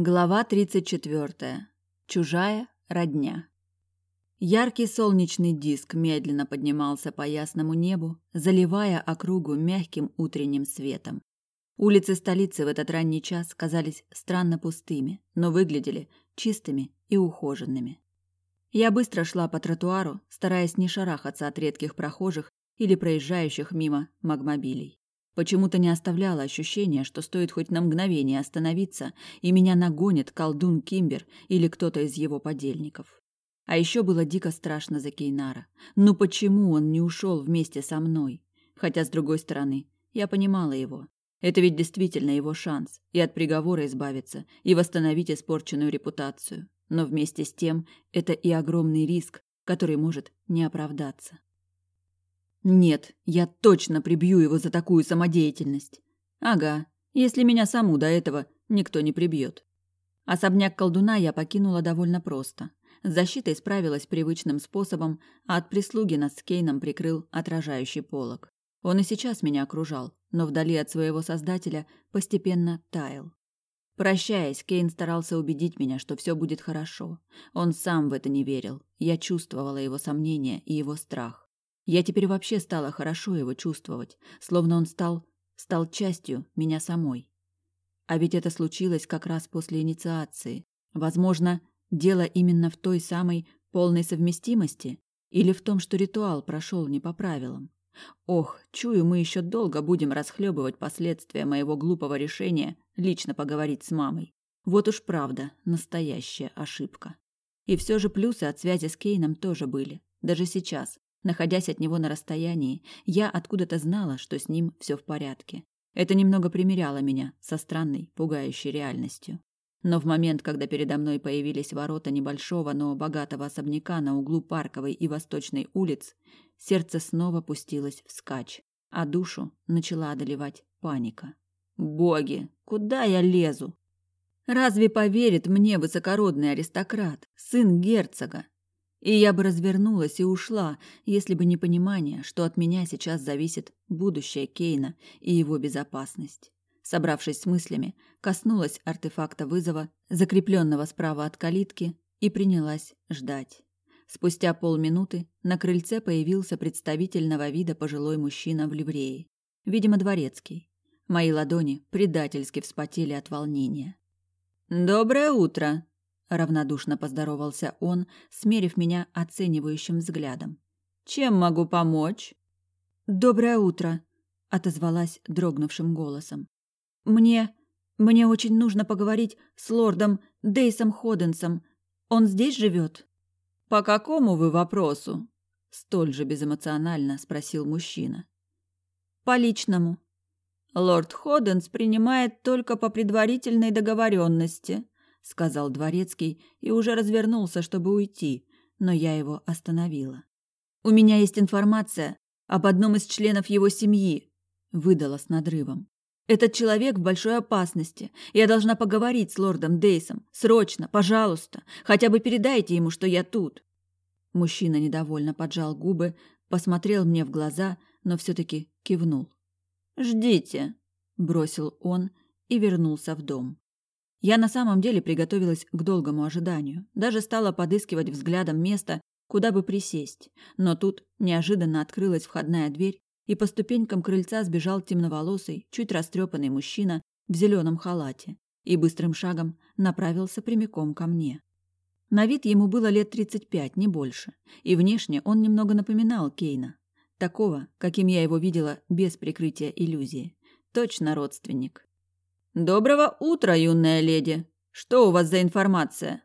Глава 34. Чужая родня. Яркий солнечный диск медленно поднимался по ясному небу, заливая округу мягким утренним светом. Улицы столицы в этот ранний час казались странно пустыми, но выглядели чистыми и ухоженными. Я быстро шла по тротуару, стараясь не шарахаться от редких прохожих или проезжающих мимо магмобилей. Почему-то не оставляло ощущения, что стоит хоть на мгновение остановиться, и меня нагонит колдун Кимбер или кто-то из его подельников. А еще было дико страшно за Кейнара. Ну почему он не ушел вместе со мной? Хотя, с другой стороны, я понимала его. Это ведь действительно его шанс и от приговора избавиться, и восстановить испорченную репутацию. Но вместе с тем это и огромный риск, который может не оправдаться. Нет, я точно прибью его за такую самодеятельность. Ага, если меня саму до этого никто не прибьет. Особняк колдуна я покинула довольно просто. С защитой справилась привычным способом, а от прислуги нас с Кейном прикрыл отражающий полог. Он и сейчас меня окружал, но вдали от своего создателя постепенно таял. Прощаясь, Кейн старался убедить меня, что все будет хорошо. Он сам в это не верил. Я чувствовала его сомнения и его страх. Я теперь вообще стала хорошо его чувствовать, словно он стал стал частью меня самой. А ведь это случилось как раз после инициации. Возможно, дело именно в той самой полной совместимости или в том, что ритуал прошел не по правилам. Ох, чую, мы еще долго будем расхлебывать последствия моего глупого решения лично поговорить с мамой. Вот уж правда, настоящая ошибка. И все же плюсы от связи с Кейном тоже были. Даже сейчас, Находясь от него на расстоянии, я откуда-то знала, что с ним все в порядке. Это немного примеряло меня со странной, пугающей реальностью. Но в момент, когда передо мной появились ворота небольшого, но богатого особняка на углу Парковой и Восточной улиц, сердце снова пустилось вскачь, а душу начала одолевать паника. Боги, куда я лезу? Разве поверит мне высокородный аристократ, сын герцога, и я бы развернулась и ушла, если бы не понимание, что от меня сейчас зависит будущее Кейна и его безопасность. Собравшись с мыслями, коснулась артефакта вызова, закрепленного справа от калитки, и принялась ждать. Спустя полминуты на крыльце появился представительного вида пожилой мужчина в ливрее. Видимо, дворецкий. Мои ладони предательски вспотели от волнения. «Доброе утро!» Равнодушно поздоровался он, смерив меня оценивающим взглядом. Чем могу помочь? Доброе утро, отозвалась дрогнувшим голосом. Мне мне очень нужно поговорить с лордом Дейсом Ходенсом. Он здесь живет? По какому вы вопросу? столь же безэмоционально спросил мужчина. По личному. Лорд Ходенс принимает только по предварительной договоренности сказал дворецкий и уже развернулся, чтобы уйти, но я его остановила. У меня есть информация об одном из членов его семьи, выдала с надрывом. Этот человек в большой опасности. Я должна поговорить с лордом Дейсом. Срочно, пожалуйста. Хотя бы передайте ему, что я тут. Мужчина недовольно поджал губы, посмотрел мне в глаза, но все таки кивнул. Ждите, бросил он и вернулся в дом. Я на самом деле приготовилась к долгому ожиданию, даже стала подыскивать взглядом место, куда бы присесть. Но тут неожиданно открылась входная дверь, и по ступенькам крыльца сбежал темноволосый, чуть растрепанный мужчина в зеленом халате и быстрым шагом направился прямиком ко мне. На вид ему было лет тридцать пять, не больше, и внешне он немного напоминал Кейна. Такого, каким я его видела без прикрытия иллюзии. Точно родственник. «Доброго утра, юная леди! Что у вас за информация?»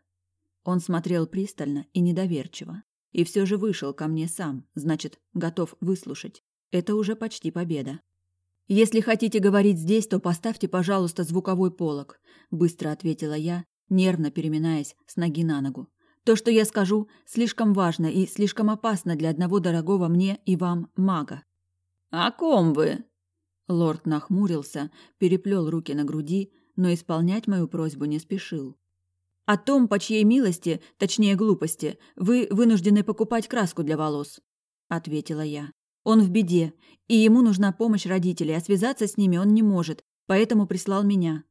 Он смотрел пристально и недоверчиво. И все же вышел ко мне сам, значит, готов выслушать. Это уже почти победа. «Если хотите говорить здесь, то поставьте, пожалуйста, звуковой полог», – быстро ответила я, нервно переминаясь с ноги на ногу. «То, что я скажу, слишком важно и слишком опасно для одного дорогого мне и вам мага». «О ком вы?» Лорд нахмурился, переплел руки на груди, но исполнять мою просьбу не спешил. «О том, по чьей милости, точнее глупости, вы вынуждены покупать краску для волос», — ответила я. «Он в беде, и ему нужна помощь родителей, а связаться с ними он не может, поэтому прислал меня».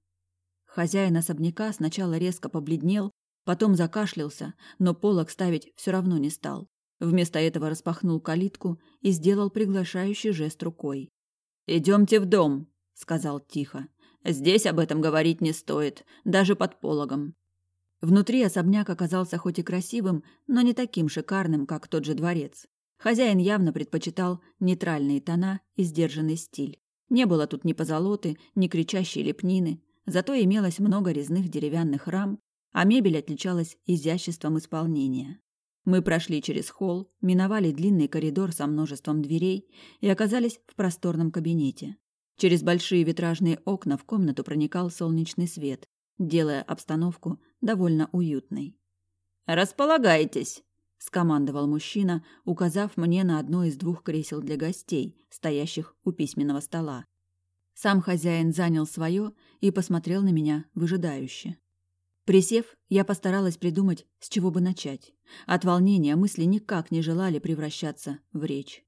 Хозяин особняка сначала резко побледнел, потом закашлялся, но полок ставить все равно не стал. Вместо этого распахнул калитку и сделал приглашающий жест рукой. «Идемте в дом», — сказал тихо. «Здесь об этом говорить не стоит, даже под пологом». Внутри особняк оказался хоть и красивым, но не таким шикарным, как тот же дворец. Хозяин явно предпочитал нейтральные тона и сдержанный стиль. Не было тут ни позолоты, ни кричащей лепнины, зато имелось много резных деревянных рам, а мебель отличалась изяществом исполнения. Мы прошли через холл, миновали длинный коридор со множеством дверей и оказались в просторном кабинете. Через большие витражные окна в комнату проникал солнечный свет, делая обстановку довольно уютной. «Располагайтесь!» – скомандовал мужчина, указав мне на одно из двух кресел для гостей, стоящих у письменного стола. Сам хозяин занял свое и посмотрел на меня выжидающе. Присев, я постаралась придумать, с чего бы начать. От волнения мысли никак не желали превращаться в речь.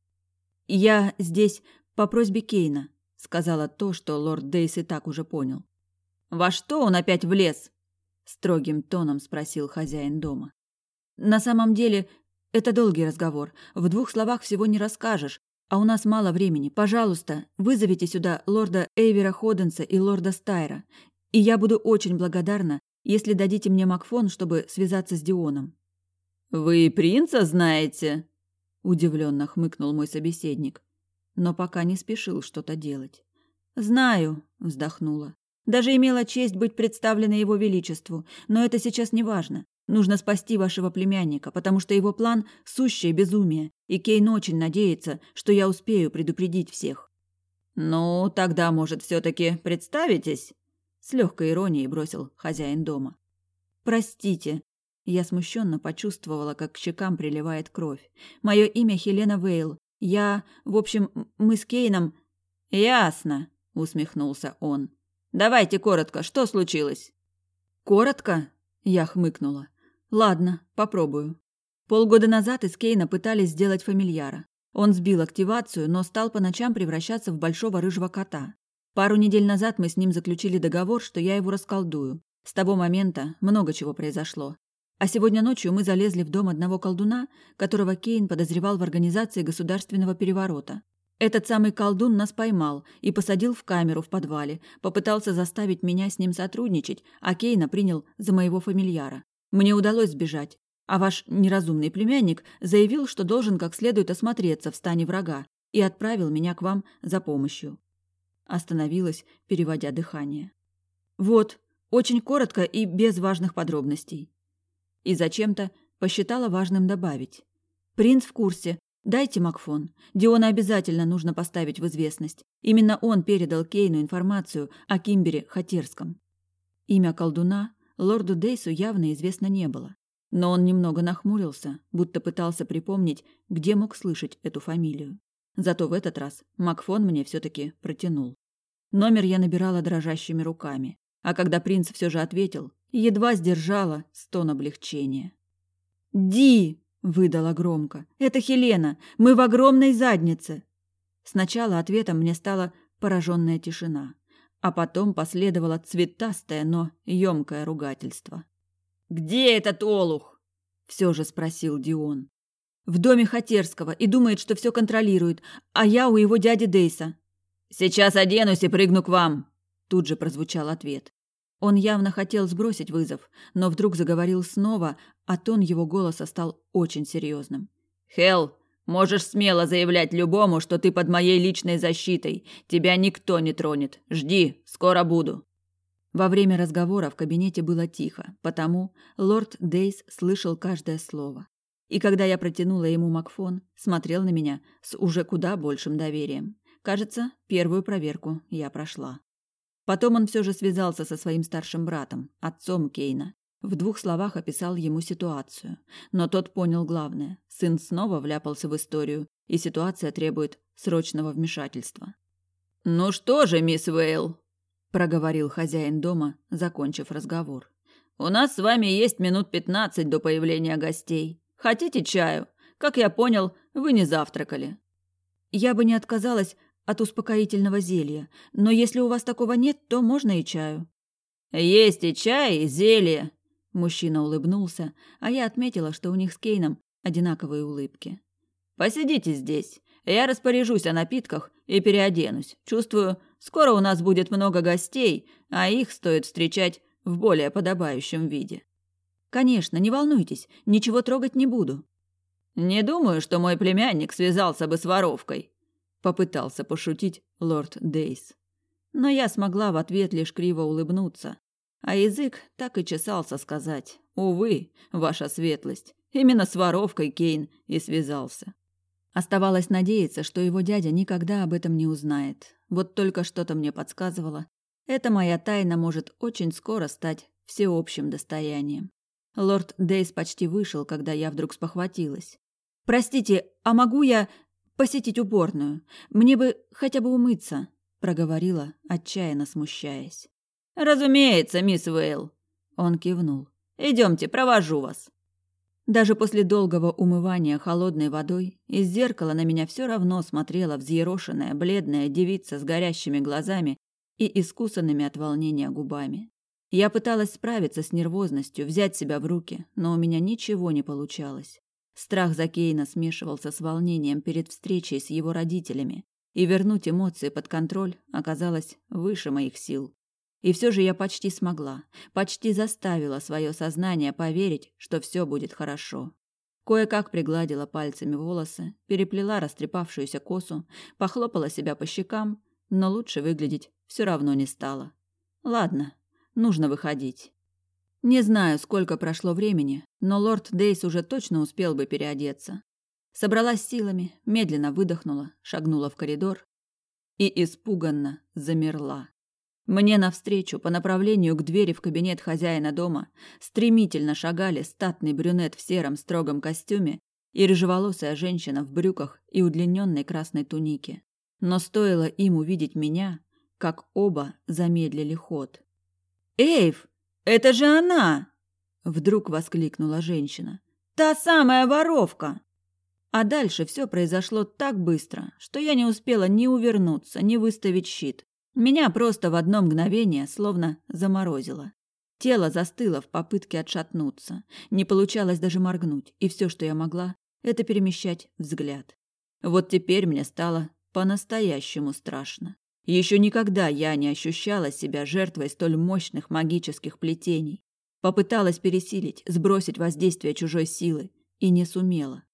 «Я здесь по просьбе Кейна», — сказала то, что лорд Дейс и так уже понял. «Во что он опять влез?» — строгим тоном спросил хозяин дома. «На самом деле, это долгий разговор. В двух словах всего не расскажешь, а у нас мало времени. Пожалуйста, вызовите сюда лорда Эйвера Ходенса и лорда Стайра, и я буду очень благодарна, если дадите мне Макфон, чтобы связаться с Дионом». «Вы принца знаете?» – удивленно хмыкнул мой собеседник, но пока не спешил что-то делать. «Знаю», – вздохнула. «Даже имела честь быть представленной его величеству, но это сейчас не важно. Нужно спасти вашего племянника, потому что его план – сущее безумие, и Кейн очень надеется, что я успею предупредить всех». «Ну, тогда, может, все таки представитесь?» С легкой иронией бросил хозяин дома. «Простите». Я смущенно почувствовала, как к щекам приливает кровь. «Мое имя Хелена Вейл. Я... В общем, мы с Кейном...» «Ясно», — усмехнулся он. «Давайте коротко, что случилось?» «Коротко?» — я хмыкнула. «Ладно, попробую. Полгода назад из Кейна пытались сделать фамильяра. Он сбил активацию, но стал по ночам превращаться в большого рыжего кота. Пару недель назад мы с ним заключили договор, что я его расколдую. С того момента много чего произошло. А сегодня ночью мы залезли в дом одного колдуна, которого Кейн подозревал в организации государственного переворота. Этот самый колдун нас поймал и посадил в камеру в подвале, попытался заставить меня с ним сотрудничать, а Кейна принял за моего фамильяра. Мне удалось сбежать, а ваш неразумный племянник заявил, что должен как следует осмотреться в стане врага и отправил меня к вам за помощью. Остановилась, переводя дыхание. Вот, очень коротко и без важных подробностей. И зачем-то посчитала важным добавить. Принц в курсе. Дайте Макфон. Диона обязательно нужно поставить в известность. Именно он передал Кейну информацию о Кимбере Хатерском. Имя колдуна лорду Дейсу явно известно не было. Но он немного нахмурился, будто пытался припомнить, где мог слышать эту фамилию. Зато в этот раз Макфон мне все-таки протянул. Номер я набирала дрожащими руками. А когда принц все же ответил, едва сдержала стон облегчения. «Ди!» – выдала громко. «Это Хелена! Мы в огромной заднице!» Сначала ответом мне стала пораженная тишина, а потом последовало цветастое, но емкое ругательство. «Где этот олух?» – все же спросил Дион. В доме Хатерского и думает, что все контролирует, а я у его дяди Дейса. Сейчас оденусь и прыгну к вам, тут же прозвучал ответ. Он явно хотел сбросить вызов, но вдруг заговорил снова, а тон его голоса стал очень серьезным. Хел, можешь смело заявлять любому, что ты под моей личной защитой. Тебя никто не тронет. Жди, скоро буду. Во время разговора в кабинете было тихо, потому лорд Дейс слышал каждое слово и когда я протянула ему Макфон, смотрел на меня с уже куда большим доверием. Кажется, первую проверку я прошла. Потом он все же связался со своим старшим братом, отцом Кейна. В двух словах описал ему ситуацию. Но тот понял главное. Сын снова вляпался в историю, и ситуация требует срочного вмешательства. «Ну что же, мисс Вейл?» – проговорил хозяин дома, закончив разговор. «У нас с вами есть минут пятнадцать до появления гостей. Хотите чаю? Как я понял, вы не завтракали. Я бы не отказалась от успокоительного зелья, но если у вас такого нет, то можно и чаю. Есть и чай, и зелье. Мужчина улыбнулся, а я отметила, что у них с Кейном одинаковые улыбки. Посидите здесь. Я распоряжусь о напитках и переоденусь. Чувствую, скоро у нас будет много гостей, а их стоит встречать в более подобающем виде. Конечно, не волнуйтесь, ничего трогать не буду. Не думаю, что мой племянник связался бы с воровкой, попытался пошутить лорд Дейс. Но я смогла в ответ лишь криво улыбнуться, а язык так и чесался сказать: "Увы, ваша светлость, именно с воровкой Кейн и связался". Оставалось надеяться, что его дядя никогда об этом не узнает. Вот только что-то мне подсказывало, эта моя тайна может очень скоро стать всеобщим достоянием. Лорд Дейс почти вышел, когда я вдруг спохватилась. «Простите, а могу я посетить уборную? Мне бы хотя бы умыться», — проговорила, отчаянно смущаясь. «Разумеется, мисс Вейл», — он кивнул. «Идемте, провожу вас». Даже после долгого умывания холодной водой из зеркала на меня все равно смотрела взъерошенная, бледная девица с горящими глазами и искусанными от волнения губами. Я пыталась справиться с нервозностью, взять себя в руки, но у меня ничего не получалось. Страх за Кейна смешивался с волнением перед встречей с его родителями, и вернуть эмоции под контроль оказалось выше моих сил. И все же я почти смогла, почти заставила свое сознание поверить, что все будет хорошо. Кое-как пригладила пальцами волосы, переплела растрепавшуюся косу, похлопала себя по щекам, но лучше выглядеть все равно не стало. Ладно, нужно выходить. Не знаю, сколько прошло времени, но лорд Дейс уже точно успел бы переодеться. Собралась силами, медленно выдохнула, шагнула в коридор и испуганно замерла. Мне навстречу, по направлению к двери в кабинет хозяина дома, стремительно шагали статный брюнет в сером строгом костюме и рыжеволосая женщина в брюках и удлиненной красной тунике. Но стоило им увидеть меня, как оба замедлили ход. «Эйв, это же она!» Вдруг воскликнула женщина. «Та самая воровка!» А дальше все произошло так быстро, что я не успела ни увернуться, ни выставить щит. Меня просто в одно мгновение словно заморозило. Тело застыло в попытке отшатнуться. Не получалось даже моргнуть, и все, что я могла, это перемещать взгляд. Вот теперь мне стало по-настоящему страшно. Еще никогда я не ощущала себя жертвой столь мощных магических плетений. Попыталась пересилить, сбросить воздействие чужой силы и не сумела.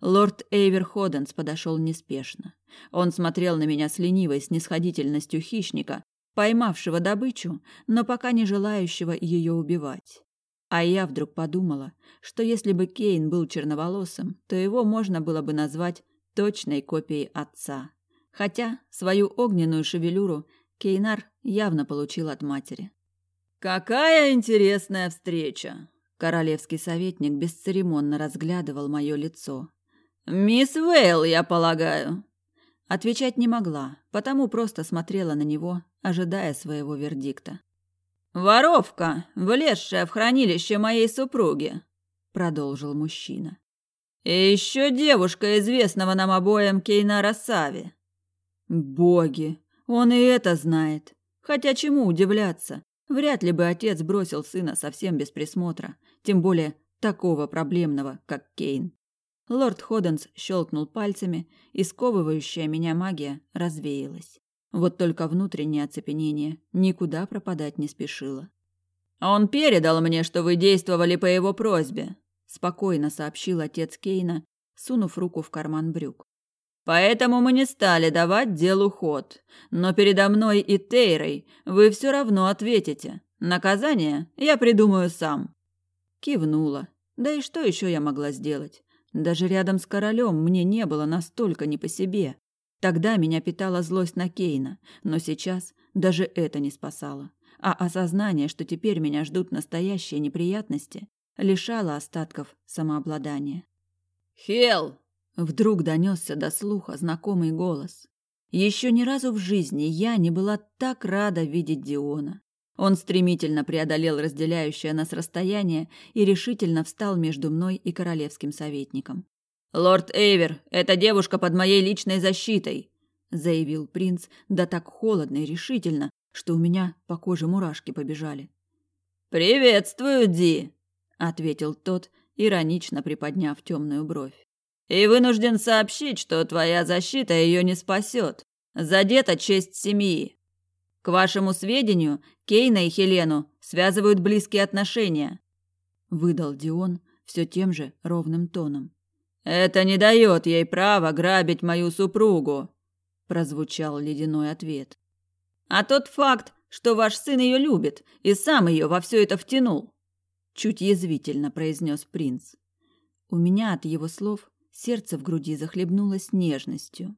Лорд Эйвер Ходенс подошел неспешно. Он смотрел на меня с ленивой снисходительностью хищника, поймавшего добычу, но пока не желающего ее убивать. А я вдруг подумала, что если бы Кейн был черноволосым, то его можно было бы назвать точной копией отца. Хотя свою огненную шевелюру Кейнар явно получил от матери. «Какая интересная встреча!» Королевский советник бесцеремонно разглядывал мое лицо. «Мисс Вейл, я полагаю?» Отвечать не могла, потому просто смотрела на него, ожидая своего вердикта. «Воровка, влезшая в хранилище моей супруги», — продолжил мужчина. «И еще девушка известного нам обоим Кейнара Сави. Боги, он и это знает. Хотя чему удивляться? Вряд ли бы отец бросил сына совсем без присмотра, тем более такого проблемного, как Кейн. Лорд Ходенс щелкнул пальцами, и сковывающая меня магия развеялась. Вот только внутреннее оцепенение никуда пропадать не спешило. «Он передал мне, что вы действовали по его просьбе», – спокойно сообщил отец Кейна, сунув руку в карман брюк. Поэтому мы не стали давать делу ход. Но передо мной и Тейрой вы все равно ответите. Наказание я придумаю сам. Кивнула. Да и что еще я могла сделать? Даже рядом с королем мне не было настолько не по себе. Тогда меня питала злость на Кейна, но сейчас даже это не спасало. А осознание, что теперь меня ждут настоящие неприятности, лишало остатков самообладания. «Хел, Вдруг донесся до слуха знакомый голос. Еще ни разу в жизни я не была так рада видеть Диона. Он стремительно преодолел разделяющее нас расстояние и решительно встал между мной и королевским советником. «Лорд Эйвер, эта девушка под моей личной защитой», заявил принц, да так холодно и решительно, что у меня по коже мурашки побежали. «Приветствую, Ди», — ответил тот, иронично приподняв темную бровь. «И вынужден сообщить, что твоя защита ее не спасет. Задета честь семьи. К вашему сведению, Кейна и Хелену связывают близкие отношения», — выдал Дион все тем же ровным тоном. «Это не дает ей права грабить мою супругу», — прозвучал ледяной ответ. «А тот факт, что ваш сын ее любит и сам ее во все это втянул», — чуть язвительно произнес принц. У меня от его слов сердце в груди захлебнулось нежностью.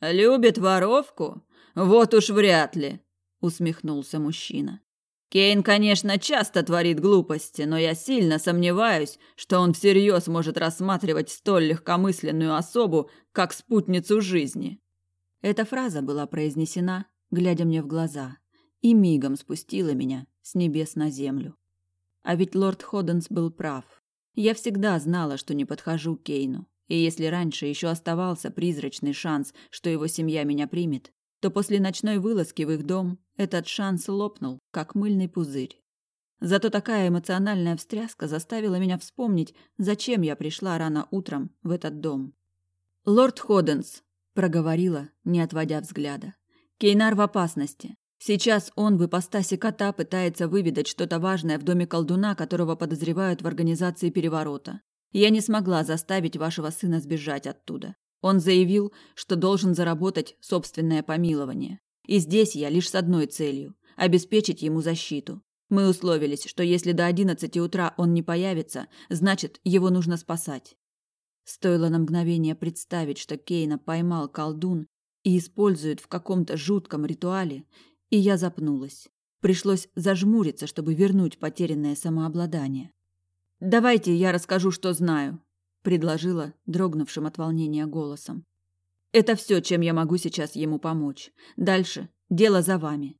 «Любит воровку? Вот уж вряд ли», — усмехнулся мужчина. Кейн, конечно, часто творит глупости, но я сильно сомневаюсь, что он всерьез может рассматривать столь легкомысленную особу, как спутницу жизни. Эта фраза была произнесена, глядя мне в глаза, и мигом спустила меня с небес на землю. А ведь лорд Ходденс был прав. Я всегда знала, что не подхожу Кейну, и если раньше еще оставался призрачный шанс, что его семья меня примет, то после ночной вылазки в их дом этот шанс лопнул, как мыльный пузырь. Зато такая эмоциональная встряска заставила меня вспомнить, зачем я пришла рано утром в этот дом. «Лорд Ходенс», — проговорила, не отводя взгляда. «Кейнар в опасности. Сейчас он в ипостаси кота пытается выведать что-то важное в доме колдуна, которого подозревают в организации переворота. Я не смогла заставить вашего сына сбежать оттуда. Он заявил, что должен заработать собственное помилование. И здесь я лишь с одной целью – обеспечить ему защиту. Мы условились, что если до одиннадцати утра он не появится, значит, его нужно спасать. Стоило на мгновение представить, что Кейна поймал колдун и использует в каком-то жутком ритуале, и я запнулась. Пришлось зажмуриться, чтобы вернуть потерянное самообладание. «Давайте я расскажу, что знаю», предложила дрогнувшим от волнения голосом. Это все, чем я могу сейчас ему помочь. Дальше дело за вами.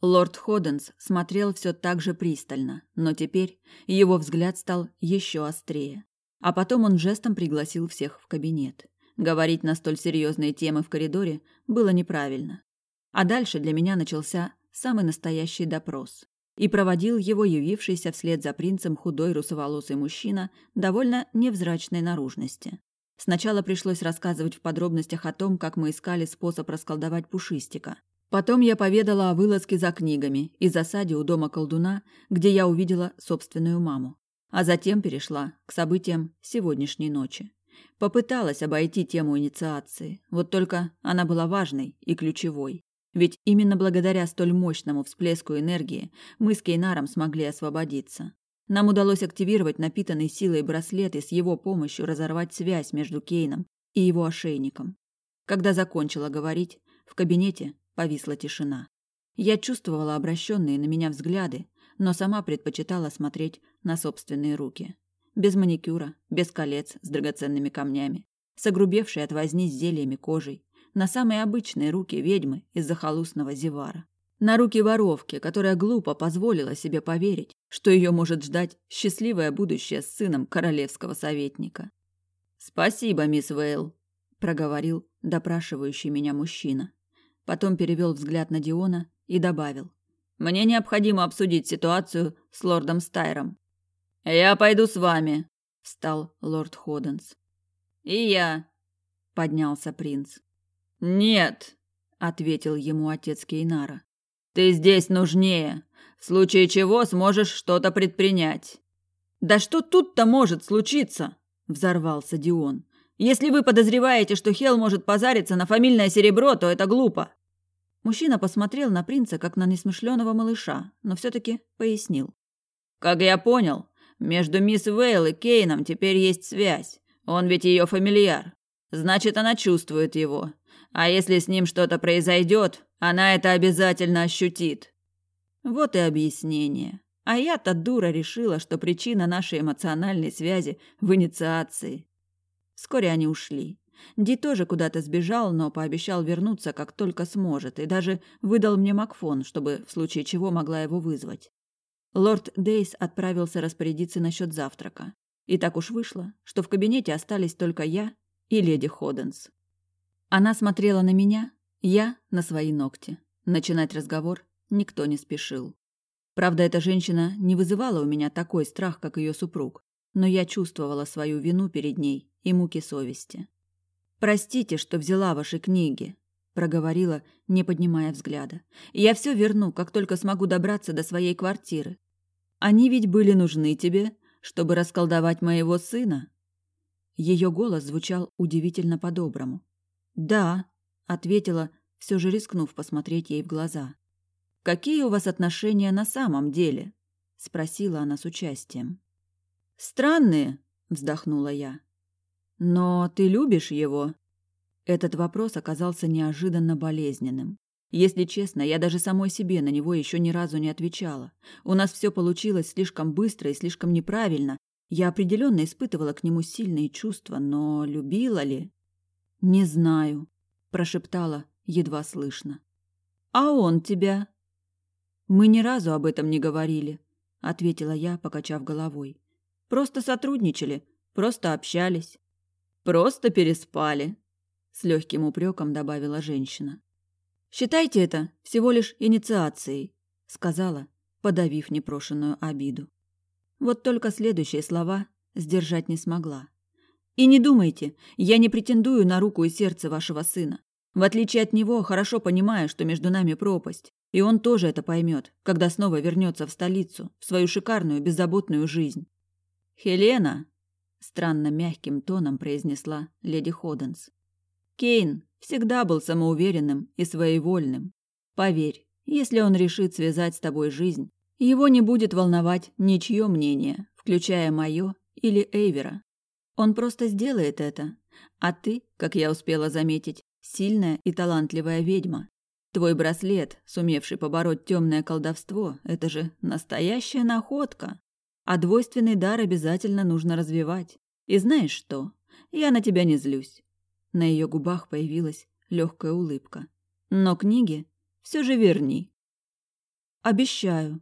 Лорд Ходенс смотрел все так же пристально, но теперь его взгляд стал еще острее. А потом он жестом пригласил всех в кабинет. Говорить на столь серьезные темы в коридоре было неправильно. А дальше для меня начался самый настоящий допрос и проводил его явившийся вслед за принцем худой русоволосый мужчина довольно невзрачной наружности. Сначала пришлось рассказывать в подробностях о том, как мы искали способ расколдовать Пушистика. Потом я поведала о вылазке за книгами и засаде у дома колдуна, где я увидела собственную маму. А затем перешла к событиям сегодняшней ночи. Попыталась обойти тему инициации, вот только она была важной и ключевой. Ведь именно благодаря столь мощному всплеску энергии мы с Кейнаром смогли освободиться. Нам удалось активировать напитанный силой браслет и с его помощью разорвать связь между Кейном и его ошейником. Когда закончила говорить, в кабинете повисла тишина. Я чувствовала обращенные на меня взгляды, но сама предпочитала смотреть на собственные руки. Без маникюра, без колец с драгоценными камнями, с от возни с зельями кожей, на самые обычные руки ведьмы из захолустного Зевара. На руки воровки, которая глупо позволила себе поверить, что ее может ждать счастливое будущее с сыном королевского советника. «Спасибо, мисс Вейл», – проговорил допрашивающий меня мужчина. Потом перевел взгляд на Диона и добавил. «Мне необходимо обсудить ситуацию с лордом Стайром». «Я пойду с вами», – встал лорд Ходенс. «И я», – поднялся принц. «Нет», — ответил ему отец Кейнара. «Ты здесь нужнее. В случае чего сможешь что-то предпринять». «Да что тут-то может случиться?» — взорвался Дион. «Если вы подозреваете, что Хел может позариться на фамильное серебро, то это глупо». Мужчина посмотрел на принца, как на несмышленого малыша, но все-таки пояснил. «Как я понял, между мисс Вейл и Кейном теперь есть связь. Он ведь ее фамильяр. Значит, она чувствует его. А если с ним что-то произойдет, она это обязательно ощутит. Вот и объяснение. А я-то дура решила, что причина нашей эмоциональной связи в инициации. Вскоре они ушли. Ди тоже куда-то сбежал, но пообещал вернуться, как только сможет, и даже выдал мне Макфон, чтобы в случае чего могла его вызвать. Лорд Дейс отправился распорядиться насчет завтрака. И так уж вышло, что в кабинете остались только я и леди Ходенс. Она смотрела на меня, я на свои ногти. Начинать разговор никто не спешил. Правда, эта женщина не вызывала у меня такой страх, как ее супруг, но я чувствовала свою вину перед ней и муки совести. «Простите, что взяла ваши книги», — проговорила, не поднимая взгляда. «Я все верну, как только смогу добраться до своей квартиры. Они ведь были нужны тебе, чтобы расколдовать моего сына?» Ее голос звучал удивительно по-доброму. «Да», — ответила, все же рискнув посмотреть ей в глаза. «Какие у вас отношения на самом деле?» — спросила она с участием. «Странные», — вздохнула я. «Но ты любишь его?» Этот вопрос оказался неожиданно болезненным. Если честно, я даже самой себе на него еще ни разу не отвечала. У нас все получилось слишком быстро и слишком неправильно. Я определенно испытывала к нему сильные чувства, но любила ли? «Не знаю», — прошептала, едва слышно. «А он тебя?» «Мы ни разу об этом не говорили», — ответила я, покачав головой. «Просто сотрудничали, просто общались». «Просто переспали», — с легким упреком добавила женщина. «Считайте это всего лишь инициацией», — сказала, подавив непрошенную обиду. Вот только следующие слова сдержать не смогла. «И не думайте, я не претендую на руку и сердце вашего сына. В отличие от него, хорошо понимаю, что между нами пропасть. И он тоже это поймет, когда снова вернется в столицу, в свою шикарную, беззаботную жизнь. «Хелена!» – странно мягким тоном произнесла леди Ходенс. «Кейн всегда был самоуверенным и своевольным. Поверь, если он решит связать с тобой жизнь, его не будет волновать ничье мнение, включая мое или Эйвера. Он просто сделает это. А ты, как я успела заметить, сильная и талантливая ведьма. Твой браслет, сумевший побороть темное колдовство, это же настоящая находка. А двойственный дар обязательно нужно развивать. И знаешь что? Я на тебя не злюсь. На ее губах появилась легкая улыбка. Но книги все же верни. Обещаю,